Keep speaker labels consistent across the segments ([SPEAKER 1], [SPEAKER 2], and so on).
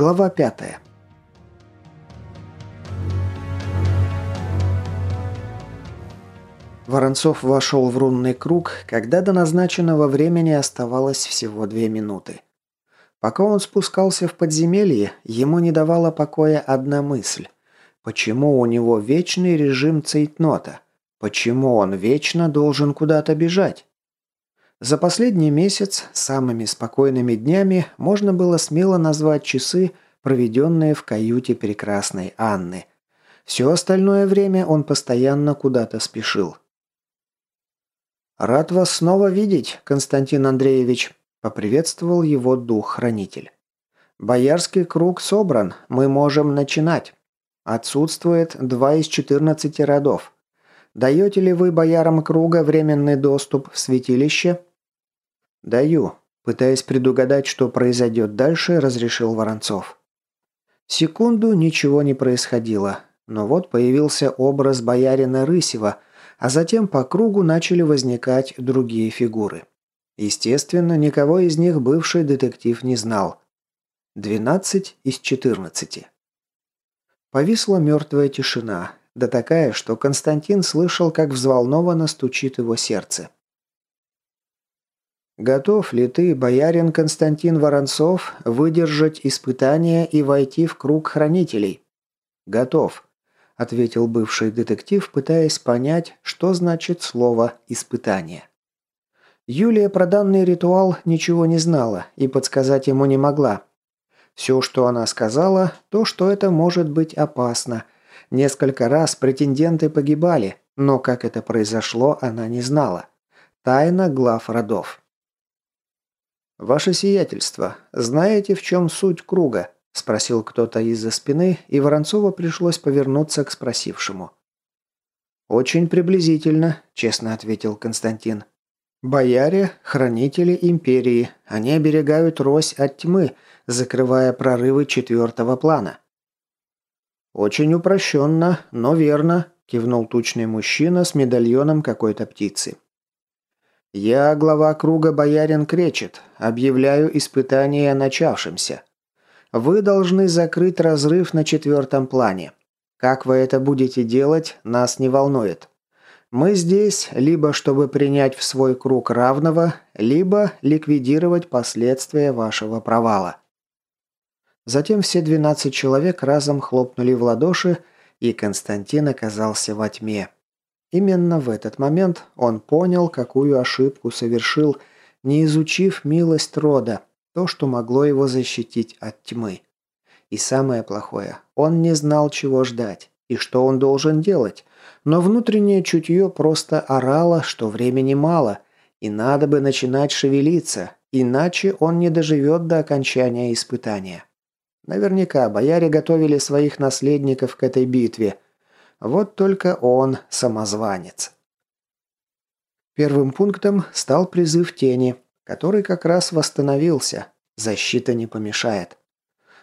[SPEAKER 1] Глава пятая. Воронцов вошел в рунный круг, когда до назначенного времени оставалось всего две минуты. Пока он спускался в подземелье, ему не давала покоя одна мысль. Почему у него вечный режим цейтнота? Почему он вечно должен куда-то бежать? За последний месяц самыми спокойными днями можно было смело назвать часы, проведенные в каюте прекрасной Анны. Все остальное время он постоянно куда-то спешил. «Рад вас снова видеть, Константин Андреевич», – поприветствовал его дух-хранитель. «Боярский круг собран, мы можем начинать. Отсутствует два из четырнадцати родов. Даете ли вы боярам круга временный доступ в святилище?» «Даю», – пытаясь предугадать, что произойдет дальше, разрешил Воронцов. Секунду ничего не происходило, но вот появился образ боярина Рысева, а затем по кругу начали возникать другие фигуры. Естественно, никого из них бывший детектив не знал. 12 из 14. Повисла мертвая тишина, да такая, что Константин слышал, как взволнованно стучит его сердце. Готов ли ты, боярин Константин Воронцов, выдержать испытание и войти в круг хранителей? Готов, ответил бывший детектив, пытаясь понять, что значит слово испытание. Юлия про данный ритуал ничего не знала и подсказать ему не могла. Все, что она сказала, то, что это может быть опасно. Несколько раз претенденты погибали, но как это произошло, она не знала. Тайна глав родов. «Ваше сиятельство, знаете, в чем суть круга?» – спросил кто-то из-за спины, и Воронцову пришлось повернуться к спросившему. «Очень приблизительно», – честно ответил Константин. «Бояре – хранители империи. Они оберегают Рось от тьмы, закрывая прорывы четвертого плана». «Очень упрощенно, но верно», – кивнул тучный мужчина с медальоном какой-то птицы. «Я, глава круга боярин Кречет, объявляю испытание начавшимся. Вы должны закрыть разрыв на четвертом плане. Как вы это будете делать, нас не волнует. Мы здесь либо чтобы принять в свой круг равного, либо ликвидировать последствия вашего провала». Затем все 12 человек разом хлопнули в ладоши, и Константин оказался во тьме. Именно в этот момент он понял, какую ошибку совершил, не изучив милость рода, то, что могло его защитить от тьмы. И самое плохое, он не знал, чего ждать и что он должен делать, но внутреннее чутье просто орало, что времени мало, и надо бы начинать шевелиться, иначе он не доживет до окончания испытания. Наверняка бояре готовили своих наследников к этой битве – вот только он самозванец. Первым пунктом стал призыв тени, который как раз восстановился. Защита не помешает.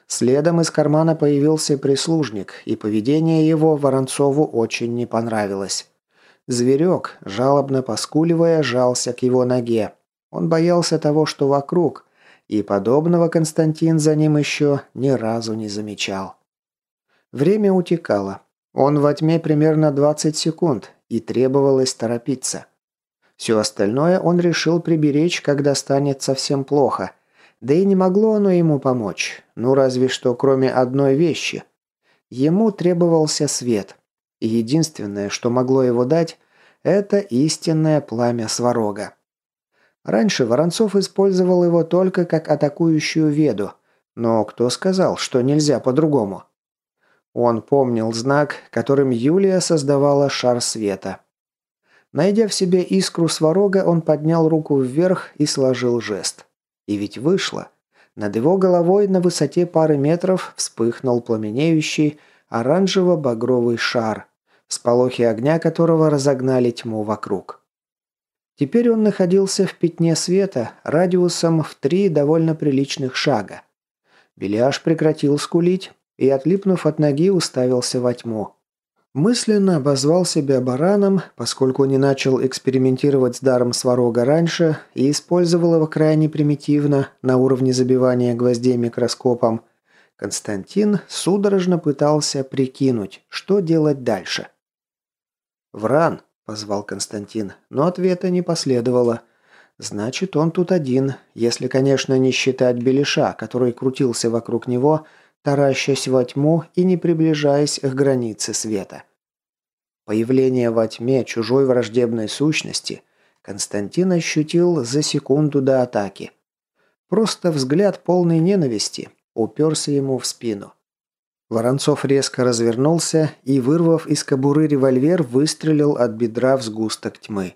[SPEAKER 1] Следом из кармана появился прислужник, и поведение его Воронцову очень не понравилось. Зверек, жалобно поскуливая, жался к его ноге. Он боялся того, что вокруг, и подобного Константин за ним еще ни разу не замечал. Время утекало. Он во тьме примерно 20 секунд, и требовалось торопиться. Все остальное он решил приберечь, когда станет совсем плохо. Да и не могло оно ему помочь. Ну, разве что кроме одной вещи. Ему требовался свет. И единственное, что могло его дать, это истинное пламя сварога. Раньше Воронцов использовал его только как атакующую веду. Но кто сказал, что нельзя по-другому? Он помнил знак, которым Юлия создавала шар света. Найдя в себе искру сварога, он поднял руку вверх и сложил жест. И ведь вышло. Над его головой на высоте пары метров вспыхнул пламенеющий оранжево-багровый шар, сполохи огня которого разогнали тьму вокруг. Теперь он находился в пятне света радиусом в три довольно приличных шага. Беляш прекратил скулить, и, отлипнув от ноги, уставился во тьму. Мысленно обозвал себя бараном, поскольку не начал экспериментировать с даром сварога раньше и использовал его крайне примитивно, на уровне забивания гвоздей микроскопом. Константин судорожно пытался прикинуть, что делать дальше. «Вран!» – позвал Константин, но ответа не последовало. «Значит, он тут один, если, конечно, не считать Белиша, который крутился вокруг него, таращась во тьму и не приближаясь к границе света». Появление во тьме чужой враждебной сущности Константин ощутил за секунду до атаки. Просто взгляд полной ненависти уперся ему в спину. Воронцов резко развернулся и, вырвав из кобуры револьвер, выстрелил от бедра в сгусток тьмы.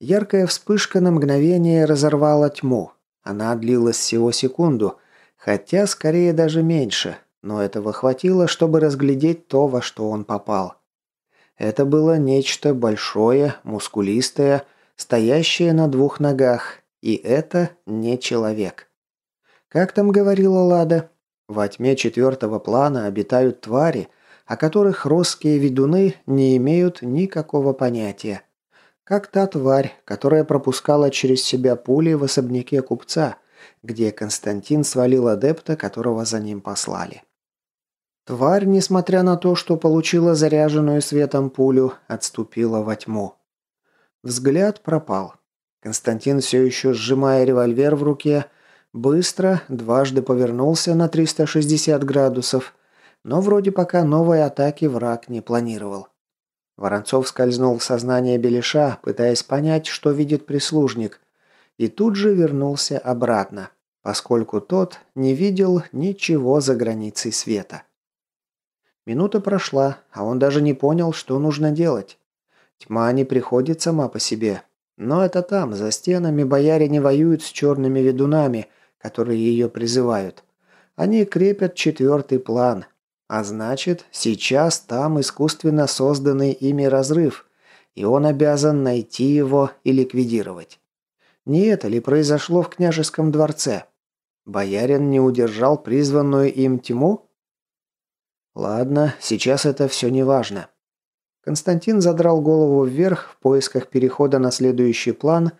[SPEAKER 1] Яркая вспышка на мгновение разорвала тьму. Она длилась всего секунду, хотя скорее даже меньше, но этого хватило, чтобы разглядеть то, во что он попал. Это было нечто большое, мускулистое, стоящее на двух ногах, и это не человек. Как там говорила Лада? Во тьме четвертого плана обитают твари, о которых русские ведуны не имеют никакого понятия. Как та тварь, которая пропускала через себя пули в особняке купца, где Константин свалил адепта, которого за ним послали. Тварь, несмотря на то, что получила заряженную светом пулю, отступила во тьму. Взгляд пропал. Константин, все еще сжимая револьвер в руке, быстро дважды повернулся на 360 градусов, но вроде пока новой атаки враг не планировал. Воронцов скользнул в сознание Белиша, пытаясь понять, что видит прислужник, и тут же вернулся обратно, поскольку тот не видел ничего за границей света. Минута прошла, а он даже не понял, что нужно делать. Тьма не приходит сама по себе. Но это там, за стенами, бояре не воюют с черными ведунами, которые ее призывают. Они крепят четвертый план. А значит, сейчас там искусственно созданный ими разрыв, и он обязан найти его и ликвидировать. Не это ли произошло в княжеском дворце? Боярин не удержал призванную им тьму? Ладно, сейчас это все не важно. Константин задрал голову вверх в поисках перехода на следующий план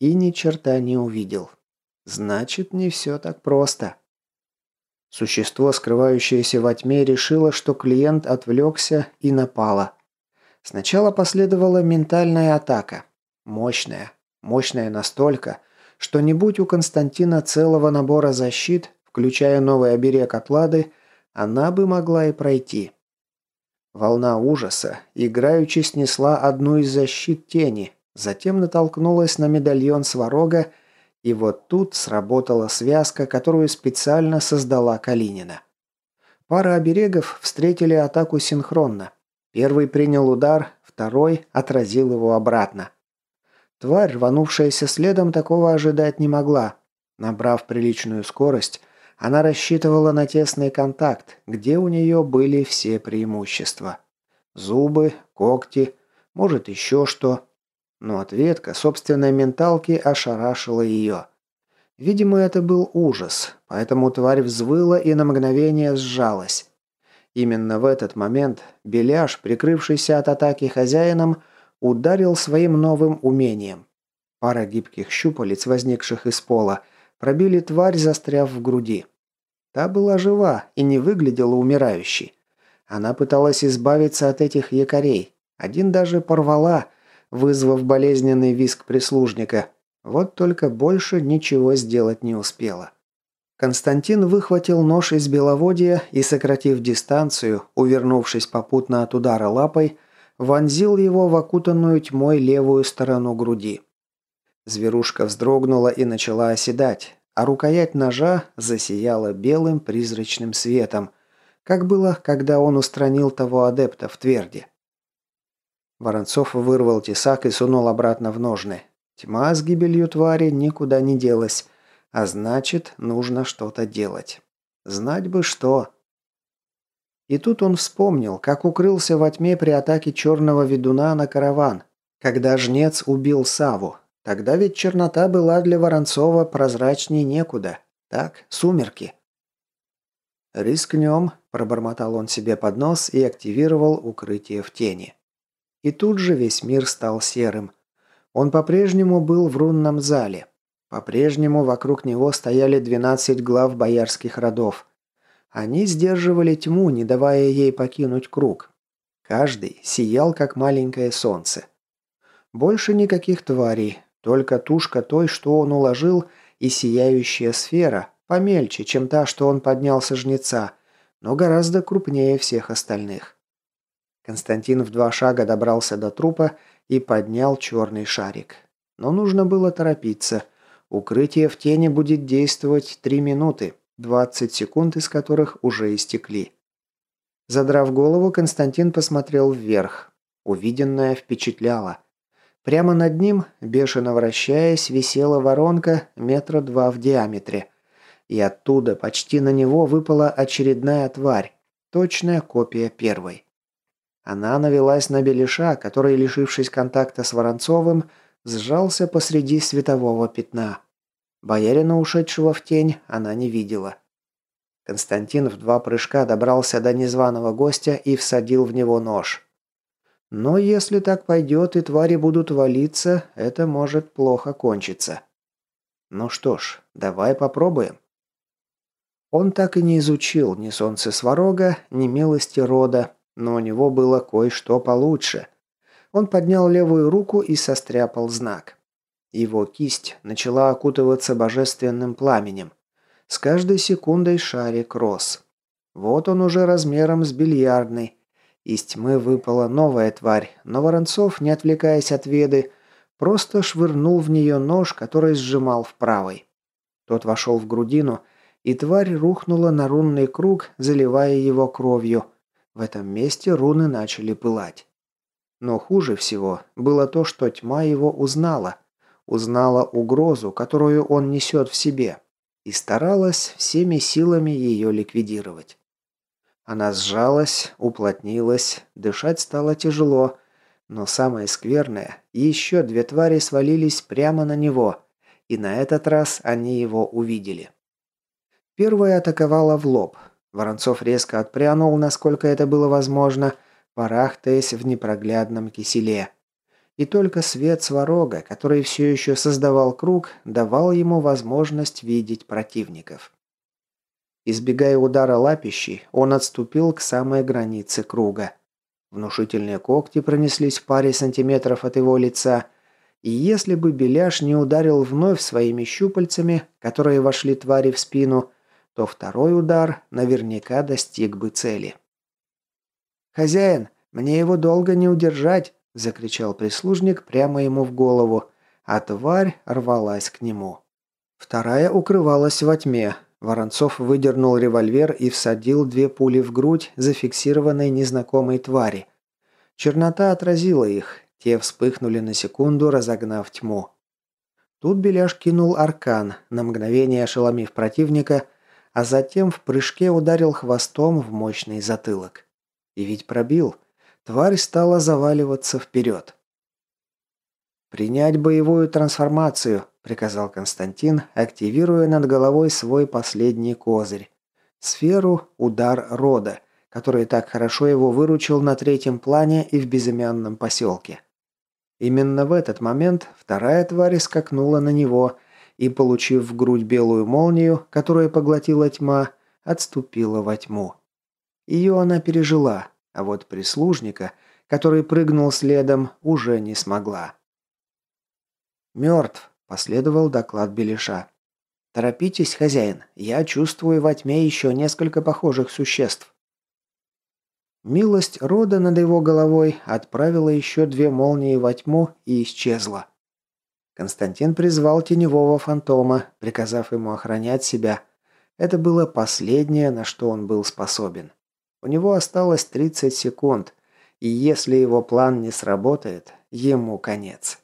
[SPEAKER 1] и ни черта не увидел. Значит, не все так просто. Существо, скрывающееся во тьме, решило, что клиент отвлекся и напало. Сначала последовала ментальная атака. Мощная. Мощная настолько, что не будь у Константина целого набора защит, включая новый оберег от Лады, она бы могла и пройти. Волна ужаса играючи снесла одну из защит тени, затем натолкнулась на медальон сварога, и вот тут сработала связка, которую специально создала Калинина. Пара оберегов встретили атаку синхронно. Первый принял удар, второй отразил его обратно. Тварь, рванувшаяся следом, такого ожидать не могла. Набрав приличную скорость, она рассчитывала на тесный контакт, где у нее были все преимущества. Зубы, когти, может еще что. Но ответка собственной менталки ошарашила ее. Видимо, это был ужас, поэтому тварь взвыла и на мгновение сжалась. Именно в этот момент Беляш, прикрывшийся от атаки хозяином, ударил своим новым умением. Пара гибких щупалец, возникших из пола, пробили тварь, застряв в груди. Та была жива и не выглядела умирающей. Она пыталась избавиться от этих якорей. Один даже порвала, вызвав болезненный визг прислужника. Вот только больше ничего сделать не успела. Константин выхватил нож из беловодья и, сократив дистанцию, увернувшись попутно от удара лапой, вонзил его в окутанную тьмой левую сторону груди. Зверушка вздрогнула и начала оседать, а рукоять ножа засияла белым призрачным светом, как было, когда он устранил того адепта в тверде. Воронцов вырвал тесак и сунул обратно в ножны. Тьма с гибелью твари никуда не делась, а значит, нужно что-то делать. Знать бы что. И тут он вспомнил, как укрылся во тьме при атаке черного ведуна на караван, когда жнец убил Саву, Тогда ведь чернота была для Воронцова прозрачней некуда. Так, сумерки. «Рискнем», – пробормотал он себе под нос и активировал укрытие в тени. И тут же весь мир стал серым. Он по-прежнему был в рунном зале. По-прежнему вокруг него стояли 12 глав боярских родов. Они сдерживали тьму, не давая ей покинуть круг. Каждый сиял, как маленькое солнце. Больше никаких тварей, только тушка той, что он уложил, и сияющая сфера, помельче, чем та, что он поднял со жнеца, но гораздо крупнее всех остальных. Константин в два шага добрался до трупа и поднял черный шарик. Но нужно было торопиться. Укрытие в тени будет действовать три минуты, 20 секунд из которых уже истекли. Задрав голову, Константин посмотрел вверх. Увиденное впечатляло. Прямо над ним, бешено вращаясь, висела воронка метра два в диаметре. И оттуда почти на него выпала очередная тварь, точная копия первой. Она навелась на Белиша, который, лишившись контакта с Воронцовым, сжался посреди светового пятна. Боярина, ушедшего в тень, она не видела. Константин в два прыжка добрался до незваного гостя и всадил в него нож. Но если так пойдет и твари будут валиться, это может плохо кончиться. Ну что ж, давай попробуем. Он так и не изучил ни солнце сварога, ни милости рода, но у него было кое-что получше. Он поднял левую руку и состряпал знак. Его кисть начала окутываться божественным пламенем. С каждой секундой шарик рос. Вот он уже размером с бильярдный. Из тьмы выпала новая тварь, но Воронцов, не отвлекаясь от веды, просто швырнул в нее нож, который сжимал в правой. Тот вошел в грудину, и тварь рухнула на рунный круг, заливая его кровью – в этом месте руны начали пылать. Но хуже всего было то, что тьма его узнала. Узнала угрозу, которую он несет в себе, и старалась всеми силами ее ликвидировать. Она сжалась, уплотнилась, дышать стало тяжело, но самое скверное, еще две твари свалились прямо на него, и на этот раз они его увидели. Первая атаковала в лоб, Воронцов резко отпрянул, насколько это было возможно, барахтаясь в непроглядном киселе. И только свет сварога, который все еще создавал круг, давал ему возможность видеть противников. Избегая удара лапищей, он отступил к самой границе круга. Внушительные когти пронеслись в паре сантиметров от его лица, и если бы Беляш не ударил вновь своими щупальцами, которые вошли твари в спину, то второй удар наверняка достиг бы цели. «Хозяин, мне его долго не удержать!» – закричал прислужник прямо ему в голову, а тварь рвалась к нему. Вторая укрывалась во тьме. Воронцов выдернул револьвер и всадил две пули в грудь зафиксированной незнакомой твари. Чернота отразила их, те вспыхнули на секунду, разогнав тьму. Тут Беляш кинул аркан, на мгновение ошеломив противника – а затем в прыжке ударил хвостом в мощный затылок. И ведь пробил. Тварь стала заваливаться вперед. «Принять боевую трансформацию», – приказал Константин, активируя над головой свой последний козырь. Сферу «Удар рода», который так хорошо его выручил на третьем плане и в безымянном поселке. Именно в этот момент вторая тварь скакнула на него – и, получив в грудь белую молнию, которая поглотила тьма, отступила во тьму. Ее она пережила, а вот прислужника, который прыгнул следом, уже не смогла. «Мертв», – последовал доклад Белиша. «Торопитесь, хозяин, я чувствую во тьме еще несколько похожих существ». Милость рода над его головой отправила еще две молнии во тьму и исчезла. Константин призвал теневого фантома, приказав ему охранять себя. Это было последнее, на что он был способен. У него осталось 30 секунд, и если его план не сработает, ему конец.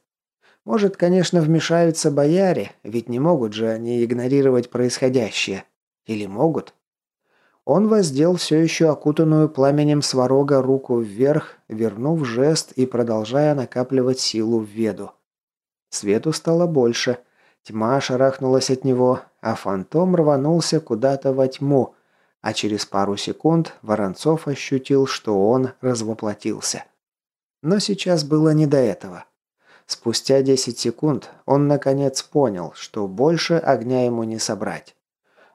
[SPEAKER 1] Может, конечно, вмешаются бояре, ведь не могут же они игнорировать происходящее. Или могут? Он воздел все еще окутанную пламенем сварога руку вверх, вернув жест и продолжая накапливать силу в веду. Свету стало больше. Тьма шарахнулась от него, а фантом рванулся куда-то во тьму, а через пару секунд Воронцов ощутил, что он развоплотился. Но сейчас было не до этого. Спустя 10 секунд он наконец понял, что больше огня ему не собрать.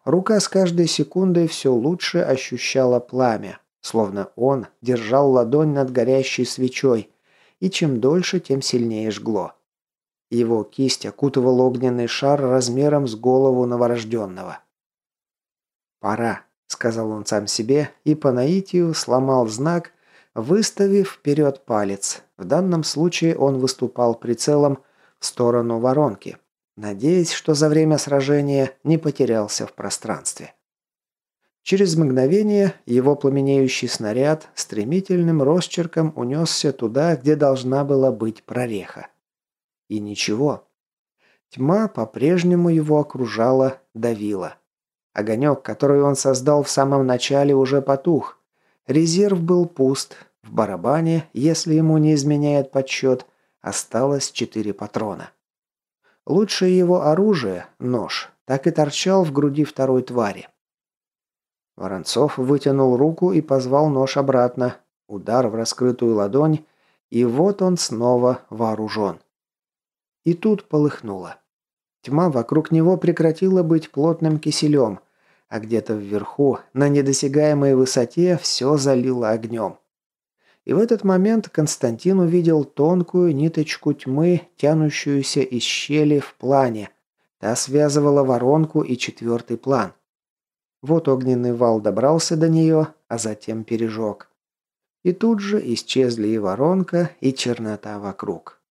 [SPEAKER 1] Рука с каждой секундой все лучше ощущала пламя, словно он держал ладонь над горящей свечой, и чем дольше, тем сильнее жгло. Его кисть окутывал огненный шар размером с голову новорожденного. «Пора», — сказал он сам себе, и по наитию сломал знак, выставив вперед палец. В данном случае он выступал прицелом в сторону воронки, надеясь, что за время сражения не потерялся в пространстве. Через мгновение его пламенеющий снаряд стремительным росчерком унесся туда, где должна была быть прореха. И ничего. Тьма по-прежнему его окружала, давила. Огонек, который он создал в самом начале, уже потух. Резерв был пуст. В барабане, если ему не изменяет подсчет, осталось четыре патрона. Лучшее его оружие, нож, так и торчал в груди второй твари. Воронцов вытянул руку и позвал нож обратно. Удар в раскрытую ладонь, и вот он снова вооружен. И тут полыхнуло. Тьма вокруг него прекратила быть плотным киселем, а где-то вверху, на недосягаемой высоте, все залило огнем. И в этот момент Константин увидел тонкую ниточку тьмы, тянущуюся из щели в плане. Та связывала воронку и четвертый план. Вот огненный вал добрался до нее, а затем пережег. И тут же исчезли и воронка, и чернота вокруг.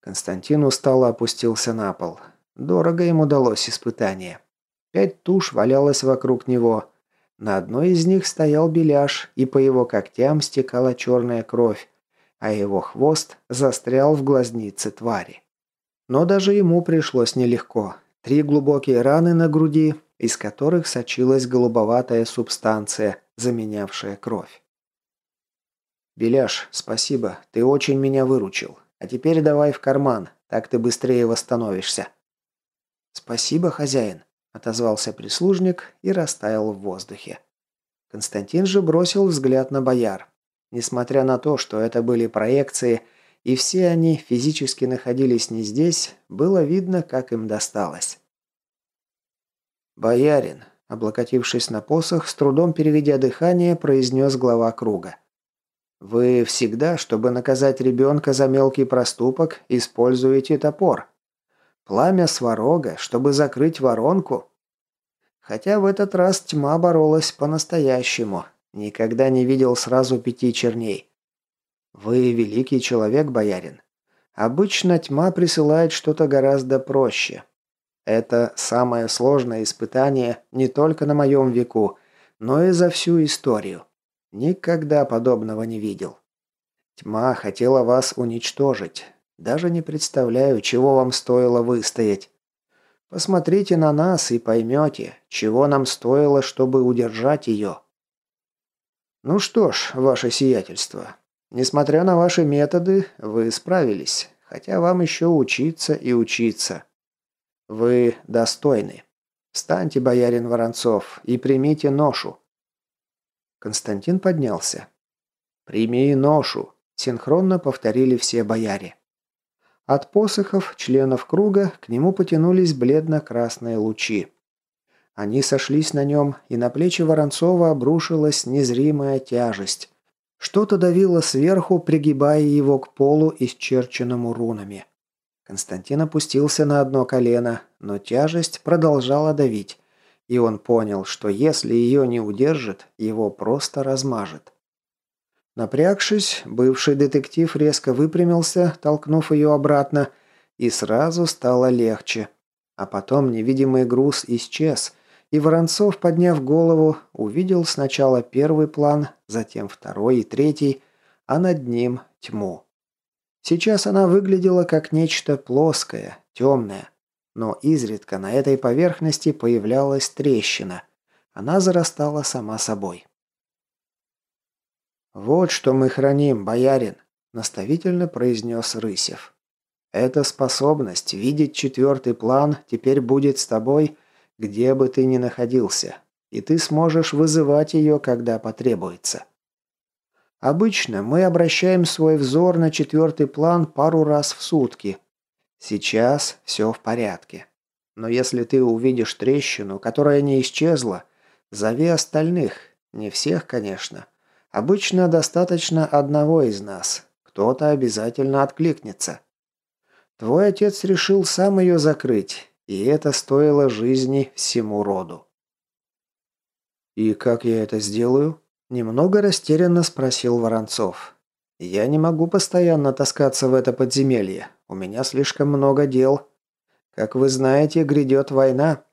[SPEAKER 1] Константин устало опустился на пол. Дорого ему далось испытание. Пять туш валялось вокруг него. На одной из них стоял беляш, и по его когтям стекала черная кровь, а его хвост застрял в глазнице твари. Но даже ему пришлось нелегко. Три глубокие раны на груди, из которых сочилась голубоватая субстанция, заменявшая кровь. «Беляш, спасибо, ты очень меня выручил. А теперь давай в карман, так ты быстрее восстановишься». «Спасибо, хозяин», отозвался прислужник и растаял в воздухе. Константин же бросил взгляд на бояр. Несмотря на то, что это были проекции, и все они физически находились не здесь, было видно, как им досталось. «Боярин», облокотившись на посох, с трудом переведя дыхание, произнес глава круга. «Вы всегда, чтобы наказать ребенка за мелкий проступок, используете топор. Пламя сварога, чтобы закрыть воронку. Хотя в этот раз тьма боролась по-настоящему. Никогда не видел сразу пяти черней. Вы великий человек, боярин. Обычно тьма присылает что-то гораздо проще. Это самое сложное испытание не только на моем веку, но и за всю историю. Никогда подобного не видел. Тьма хотела вас уничтожить. Даже не представляю, чего вам стоило выстоять. Посмотрите на нас и поймете, чего нам стоило, чтобы удержать ее. Ну что ж, ваше сиятельство, несмотря на ваши методы, вы справились, хотя вам еще учиться и учиться. Вы достойны. Встаньте, боярин Воронцов, и примите ношу. Константин поднялся. «Прими ношу», – синхронно повторили все бояре. От посохов членов круга к нему потянулись бледно-красные лучи. Они сошлись на нем, и на плечи Воронцова обрушилась незримая тяжесть. Что-то давило сверху, пригибая его к полу, исчерченному рунами. Константин опустился на одно колено, но тяжесть продолжала давить, и он понял, что если ее не удержит, его просто размажет. Напрягшись, бывший детектив резко выпрямился, толкнув ее обратно, и сразу стало легче. А потом невидимый груз исчез, и Воронцов, подняв голову, увидел сначала первый план, затем второй и третий, а над ним тьму. Сейчас она выглядела как нечто плоское, темное, но изредка на этой поверхности появлялась трещина. Она зарастала сама собой. «Вот что мы храним, боярин», – наставительно произнес Рысев. «Эта способность видеть четвертый план теперь будет с тобой, где бы ты ни находился, и ты сможешь вызывать ее, когда потребуется». Обычно мы обращаем свой взор на четвертый план пару раз в сутки. Сейчас все в порядке. Но если ты увидишь трещину, которая не исчезла, зови остальных. Не всех, конечно. Обычно достаточно одного из нас. Кто-то обязательно откликнется. Твой отец решил сам ее закрыть, и это стоило жизни всему роду. «И как я это сделаю?» Немного растерянно спросил Воронцов. «Я не могу постоянно таскаться в это подземелье. У меня слишком много дел. Как вы знаете, грядет война».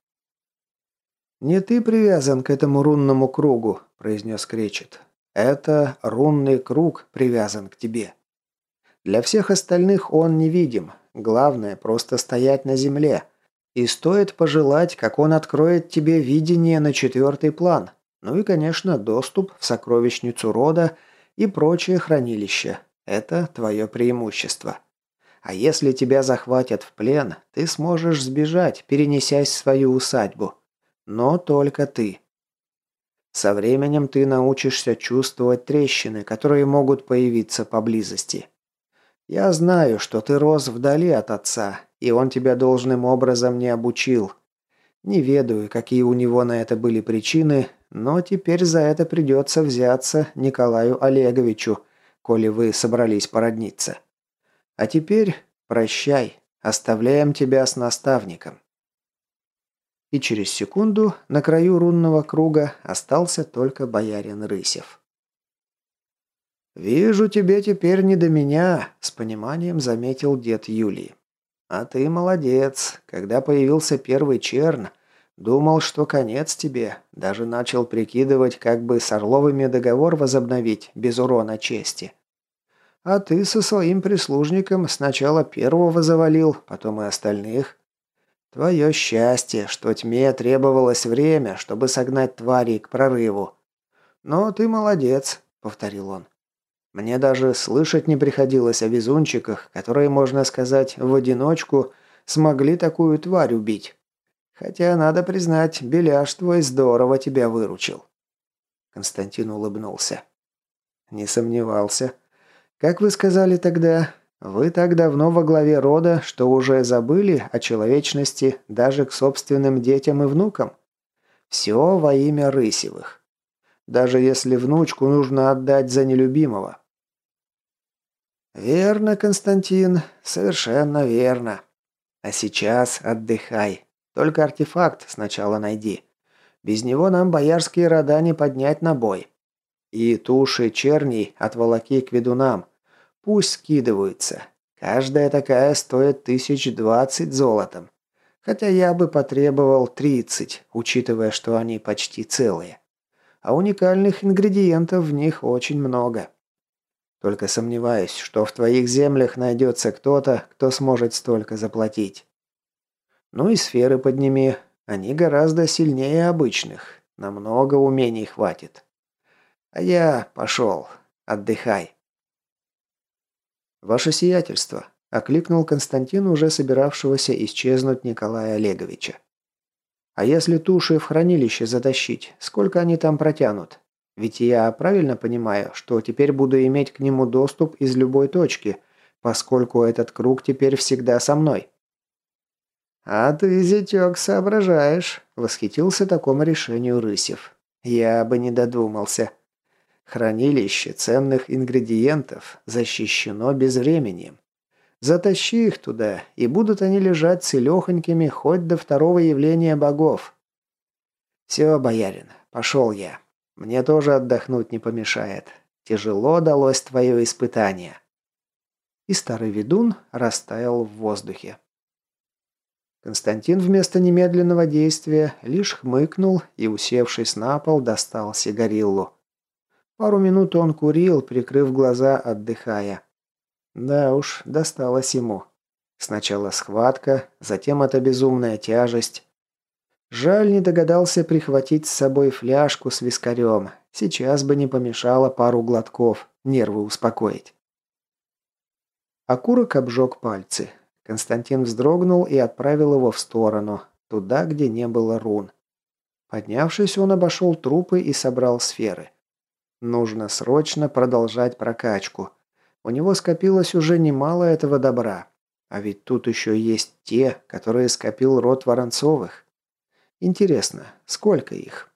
[SPEAKER 1] «Не ты привязан к этому рунному кругу», – произнес Кречет. «Это рунный круг привязан к тебе. Для всех остальных он невидим. Главное – просто стоять на земле. И стоит пожелать, как он откроет тебе видение на четвертый план. Ну и, конечно, доступ в сокровищницу рода и прочее хранилище. Это твое преимущество. А если тебя захватят в плен, ты сможешь сбежать, перенесясь в свою усадьбу. Но только ты. Со временем ты научишься чувствовать трещины, которые могут появиться поблизости. Я знаю, что ты рос вдали от отца, и он тебя должным образом не обучил. Не ведаю, какие у него на это были причины, но теперь за это придется взяться Николаю Олеговичу, коли вы собрались породниться. А теперь прощай, оставляем тебя с наставником». И через секунду на краю рунного круга остался только боярин Рысев. «Вижу, тебе теперь не до меня», – с пониманием заметил дед Юлии. «А ты молодец. Когда появился первый черн, думал, что конец тебе. Даже начал прикидывать, как бы с Орловыми договор возобновить без урона чести. А ты со своим прислужником сначала первого завалил, потом и остальных. Твое счастье, что тьме требовалось время, чтобы согнать тварей к прорыву. Но ты молодец, повторил он. Мне даже слышать не приходилось о везунчиках, которые, можно сказать, в одиночку смогли такую тварь убить. Хотя, надо признать, Беляш твой здорово тебя выручил. Константин улыбнулся. Не сомневался. Как вы сказали тогда, вы так давно во главе рода, что уже забыли о человечности даже к собственным детям и внукам? Все во имя Рысевых. Даже если внучку нужно отдать за нелюбимого. Верно, Константин, совершенно верно. А сейчас отдыхай. Только артефакт сначала найди. Без него нам боярские рода не поднять на бой. И туши черней отволоки к ведунам. Пусть скидываются. Каждая такая стоит тысяч двадцать золотом. Хотя я бы потребовал тридцать, учитывая, что они почти целые. А уникальных ингредиентов в них очень много. Только сомневаюсь, что в твоих землях найдется кто-то, кто сможет столько заплатить. Ну и сферы подними. Они гораздо сильнее обычных. Намного умений хватит. А я пошел. Отдыхай. «Ваше сиятельство», – окликнул Константин, уже собиравшегося исчезнуть Николая Олеговича. «А если туши в хранилище затащить, сколько они там протянут? Ведь я правильно понимаю, что теперь буду иметь к нему доступ из любой точки, поскольку этот круг теперь всегда со мной». «А ты, зятёк, соображаешь», – восхитился такому решению Рысев. «Я бы не додумался». Хранилище ценных ингредиентов защищено безвременем. Затащи их туда, и будут они лежать целехонькими хоть до второго явления богов. Все, боярин, пошел я. Мне тоже отдохнуть не помешает. Тяжело далось твое испытание. И старый ведун растаял в воздухе. Константин вместо немедленного действия лишь хмыкнул и, усевшись на пол, достал сигариллу. Пару минут он курил, прикрыв глаза, отдыхая. Да уж, досталось ему. Сначала схватка, затем эта безумная тяжесть. Жаль, не догадался прихватить с собой фляжку с вискарем. Сейчас бы не помешало пару глотков, нервы успокоить. Окурок обжег пальцы. Константин вздрогнул и отправил его в сторону, туда, где не было рун. Поднявшись, он обошел трупы и собрал сферы. Нужно срочно продолжать прокачку. У него скопилось уже немало этого добра. А ведь тут еще есть те, которые скопил род Воронцовых. Интересно, сколько их?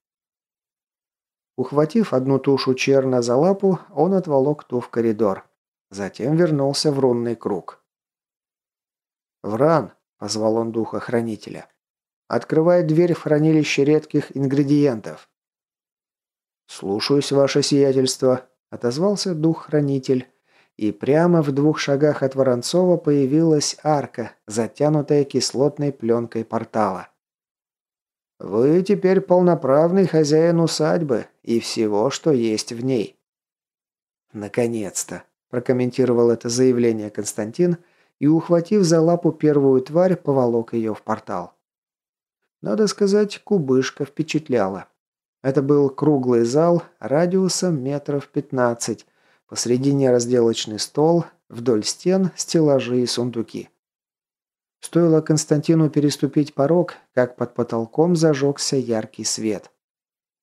[SPEAKER 1] Ухватив одну тушу черна за лапу, он отволок ту в коридор. Затем вернулся в рунный круг. «Вран!» – позвал он духа хранителя. «Открывай дверь в хранилище редких ингредиентов». «Слушаюсь, ваше сиятельство», – отозвался дух-хранитель, и прямо в двух шагах от Воронцова появилась арка, затянутая кислотной пленкой портала. «Вы теперь полноправный хозяин усадьбы и всего, что есть в ней». «Наконец-то», – прокомментировал это заявление Константин и, ухватив за лапу первую тварь, поволок ее в портал. Надо сказать, кубышка впечатляла. Это был круглый зал радиусом метров пятнадцать, Посредине разделочный стол, вдоль стен стеллажи и сундуки. Стоило Константину переступить порог, как под потолком зажегся яркий свет.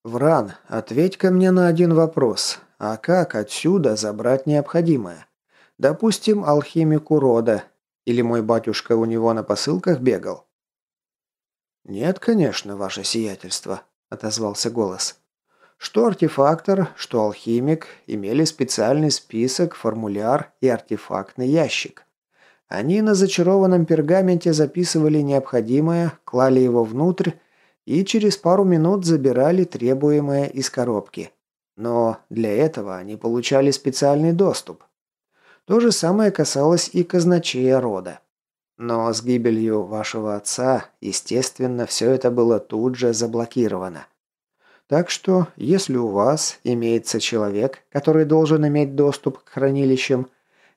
[SPEAKER 1] «Вран, ответь-ка мне на один вопрос. А как отсюда забрать необходимое? Допустим, алхимику рода. Или мой батюшка у него на посылках бегал?» «Нет, конечно, ваше сиятельство», — отозвался голос. Что артефактор, что алхимик имели специальный список, формуляр и артефактный ящик. Они на зачарованном пергаменте записывали необходимое, клали его внутрь и через пару минут забирали требуемое из коробки. Но для этого они получали специальный доступ. То же самое касалось и казначея рода. Но с гибелью вашего отца, естественно, все это было тут же заблокировано. Так что, если у вас имеется человек, который должен иметь доступ к хранилищам,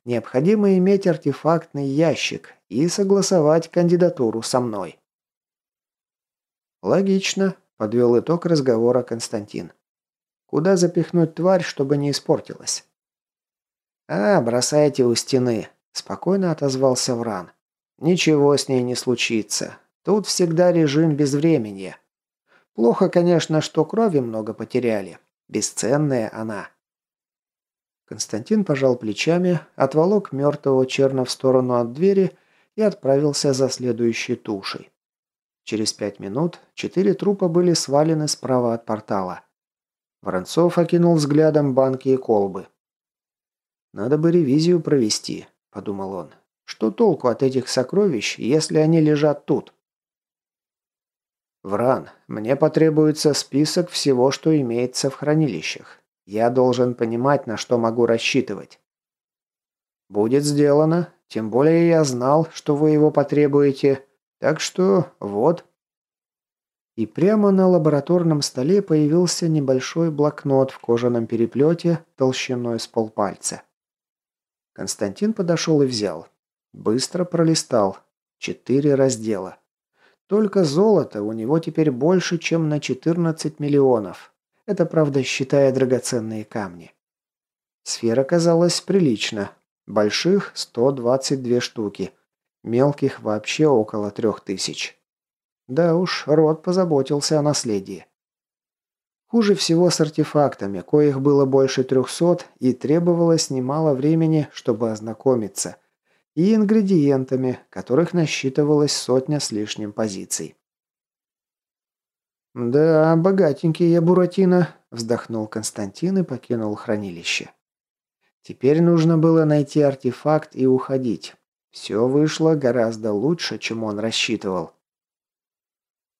[SPEAKER 1] необходимо иметь артефактный ящик и согласовать кандидатуру со мной. Логично, подвел итог разговора Константин. Куда запихнуть тварь, чтобы не испортилась? А, бросайте у стены, спокойно отозвался Вран. Ничего с ней не случится. Тут всегда режим безвременья. Плохо, конечно, что крови много потеряли. Бесценная она. Константин пожал плечами, отволок мертвого черна в сторону от двери и отправился за следующей тушей. Через пять минут четыре трупа были свалены справа от портала. Воронцов окинул взглядом банки и колбы. «Надо бы ревизию провести», – подумал он. «Что толку от этих сокровищ, если они лежат тут?» «Вран, мне потребуется список всего, что имеется в хранилищах. Я должен понимать, на что могу рассчитывать». «Будет сделано. Тем более я знал, что вы его потребуете. Так что вот». И прямо на лабораторном столе появился небольшой блокнот в кожаном переплете толщиной с полпальца. Константин подошел и взял. Быстро пролистал. Четыре раздела. Только золота у него теперь больше, чем на 14 миллионов. Это, правда, считая драгоценные камни. Сфера казалась прилично. Больших 122 штуки. Мелких вообще около 3000. Да уж, род позаботился о наследии. Хуже всего с артефактами, коих было больше 300 и требовалось немало времени, чтобы ознакомиться – и ингредиентами, которых насчитывалось сотня с лишним позиций. «Да, богатенький я Буратино», – вздохнул Константин и покинул хранилище. Теперь нужно было найти артефакт и уходить. Все вышло гораздо лучше, чем он рассчитывал.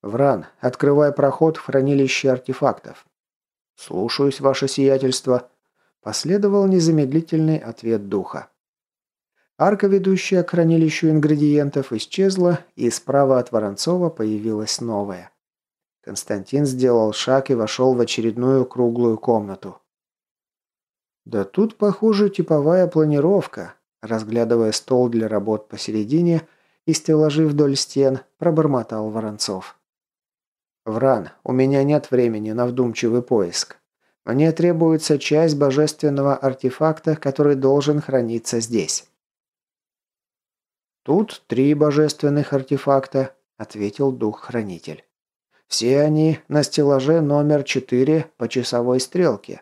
[SPEAKER 1] «Вран, открывай проход в хранилище артефактов». «Слушаюсь, ваше сиятельство», – последовал незамедлительный ответ духа. Арка, ведущая к хранилищу ингредиентов, исчезла, и справа от Воронцова появилась новая. Константин сделал шаг и вошел в очередную круглую комнату. «Да тут, похоже, типовая планировка», разглядывая стол для работ посередине и стеллажи вдоль стен, пробормотал Воронцов. «Вран, у меня нет времени на вдумчивый поиск. Мне требуется часть божественного артефакта, который должен храниться здесь». «Тут три божественных артефакта», – ответил дух-хранитель. «Все они на стеллаже номер четыре по часовой стрелке.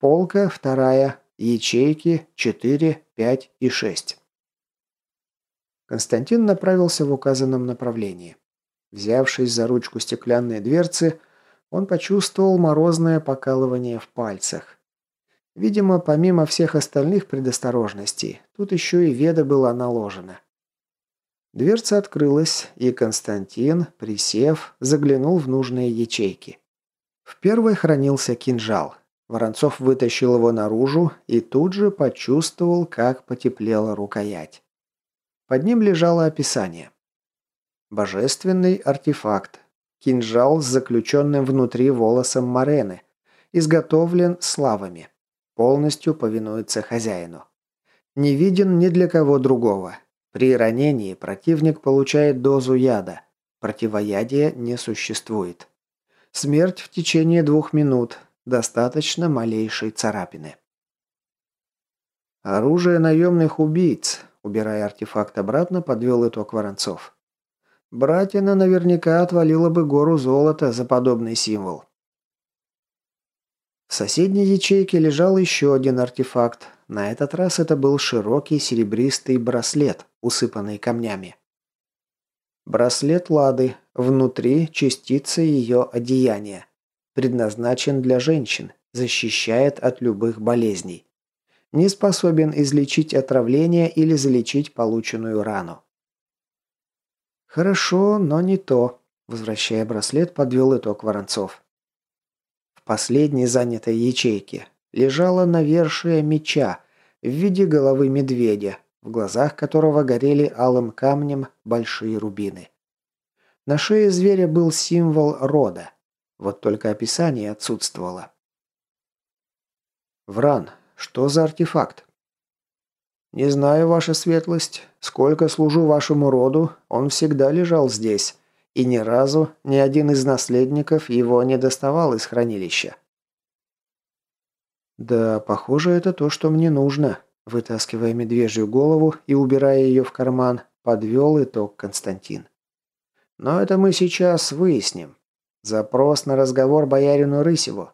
[SPEAKER 1] Полка вторая, ячейки четыре, пять и шесть». Константин направился в указанном направлении. Взявшись за ручку стеклянной дверцы, он почувствовал морозное покалывание в пальцах. Видимо, помимо всех остальных предосторожностей, тут еще и веда была наложена. Дверца открылась, и Константин, присев, заглянул в нужные ячейки. В первой хранился кинжал. Воронцов вытащил его наружу и тут же почувствовал, как потеплела рукоять. Под ним лежало описание. Божественный артефакт. Кинжал с заключенным внутри волосом Марены. Изготовлен славами. Полностью повинуется хозяину. Не виден ни для кого другого. При ранении противник получает дозу яда. Противоядия не существует. Смерть в течение двух минут. Достаточно малейшей царапины. Оружие наемных убийц. Убирая артефакт обратно, подвел итог Воронцов. Братина наверняка отвалила бы гору золота за подобный символ. В соседней ячейке лежал еще один артефакт. На этот раз это был широкий серебристый браслет, усыпанный камнями. Браслет Лады, внутри частица ее одеяния. Предназначен для женщин, защищает от любых болезней. Не способен излечить отравление или залечить полученную рану. «Хорошо, но не то», – возвращая браслет, подвел итог Воронцов. В последней занятой ячейке лежало навершие меча в виде головы медведя, в глазах которого горели алым камнем большие рубины. На шее зверя был символ рода, вот только описание отсутствовало. «Вран, что за артефакт?» «Не знаю, ваша светлость. Сколько служу вашему роду, он всегда лежал здесь, и ни разу ни один из наследников его не доставал из хранилища». «Да, похоже, это то, что мне нужно», – вытаскивая медвежью голову и убирая ее в карман, подвел итог Константин. «Но это мы сейчас выясним. Запрос на разговор боярину Рысеву.